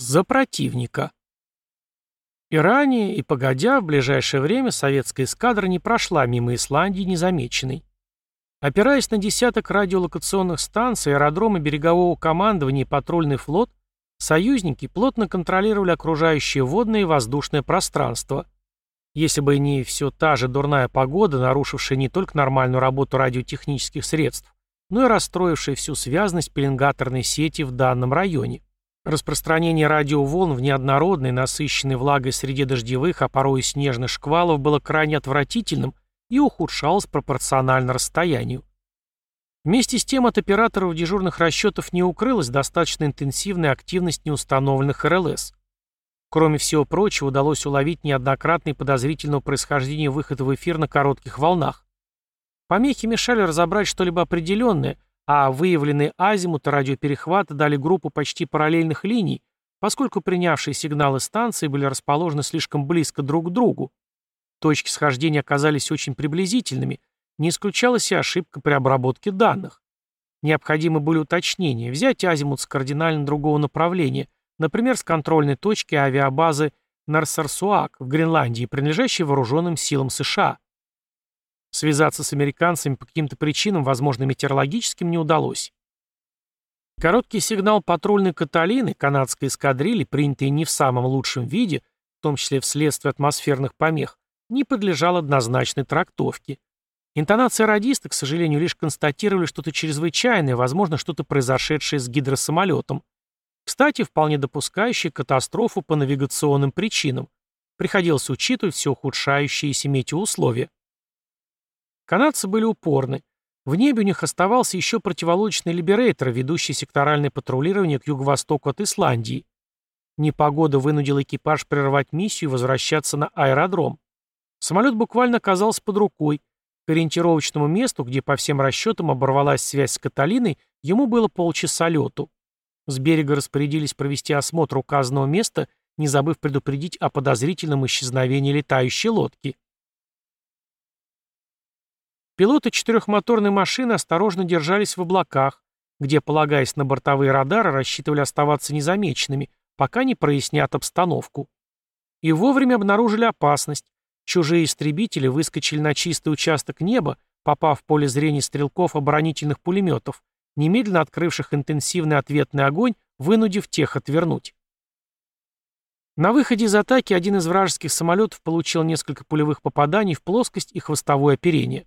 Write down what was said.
За противника. И ранее, и погодя, в ближайшее время советская эскадра не прошла мимо Исландии незамеченной. Опираясь на десяток радиолокационных станций, аэродромы берегового командования и патрульный флот, союзники плотно контролировали окружающее водное и воздушное пространство. Если бы не все та же дурная погода, нарушившая не только нормальную работу радиотехнических средств, но и расстроившая всю связность пеленгаторной сети в данном районе. Распространение радиоволн в неоднородной, насыщенной влагой среде дождевых, а порой и снежных шквалов было крайне отвратительным и ухудшалось пропорционально расстоянию. Вместе с тем от операторов дежурных расчетов не укрылась достаточно интенсивная активность неустановленных РЛС. Кроме всего прочего, удалось уловить неоднократный подозрительного происхождения выход в эфир на коротких волнах. Помехи мешали разобрать что-либо определенное, а выявленные азимуты радиоперехвата дали группу почти параллельных линий, поскольку принявшие сигналы станции были расположены слишком близко друг к другу. Точки схождения оказались очень приблизительными, не исключалась и ошибка при обработке данных. Необходимы были уточнения, взять азимут с кардинально другого направления, например, с контрольной точки авиабазы Нарсарсуак в Гренландии, принадлежащей вооруженным силам США. Связаться с американцами по каким-то причинам, возможно, метеорологическим, не удалось. Короткий сигнал патрульной Каталины, канадской эскадрильи, принятый не в самом лучшем виде, в том числе вследствие атмосферных помех, не подлежал однозначной трактовке. Интонация радиста, к сожалению, лишь констатировали что-то чрезвычайное, возможно, что-то произошедшее с гидросамолетом. Кстати, вполне допускающее катастрофу по навигационным причинам. Приходилось учитывать все ухудшающиеся метеоусловия. Канадцы были упорны. В небе у них оставался еще противолодочный либерейтор, ведущий секторальное патрулирование к юго-востоку от Исландии. Непогода вынудила экипаж прервать миссию и возвращаться на аэродром. Самолет буквально оказался под рукой. К ориентировочному месту, где по всем расчетам оборвалась связь с Каталиной, ему было полчаса лету. С берега распорядились провести осмотр указанного места, не забыв предупредить о подозрительном исчезновении летающей лодки. Пилоты четырехмоторной машины осторожно держались в облаках, где, полагаясь на бортовые радары, рассчитывали оставаться незамеченными, пока не прояснят обстановку. И вовремя обнаружили опасность. Чужие истребители выскочили на чистый участок неба, попав в поле зрения стрелков оборонительных пулеметов, немедленно открывших интенсивный ответный огонь, вынудив тех отвернуть. На выходе из атаки один из вражеских самолетов получил несколько пулевых попаданий в плоскость и хвостовое оперение.